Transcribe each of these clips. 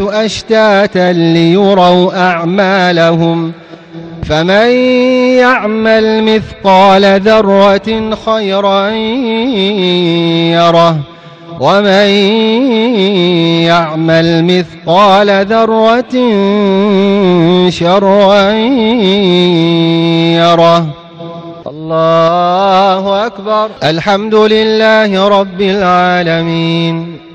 أشتاتا ليروا أعمالهم فمن يعمل مثقال ذرة خيرا يره ومن يعمل مثقال ذرة شرا يره الله أكبر الحمد لله رب العالمين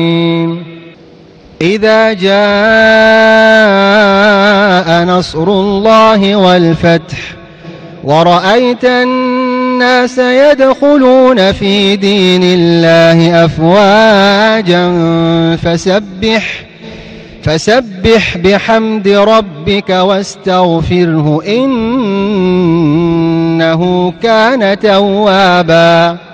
آمين إذا جاء نصر الله والفتح ورأيت الناس يدخلون في دين الله أفواجا فسبح فسبح بحمد ربك واستغفره إنه كان توابا.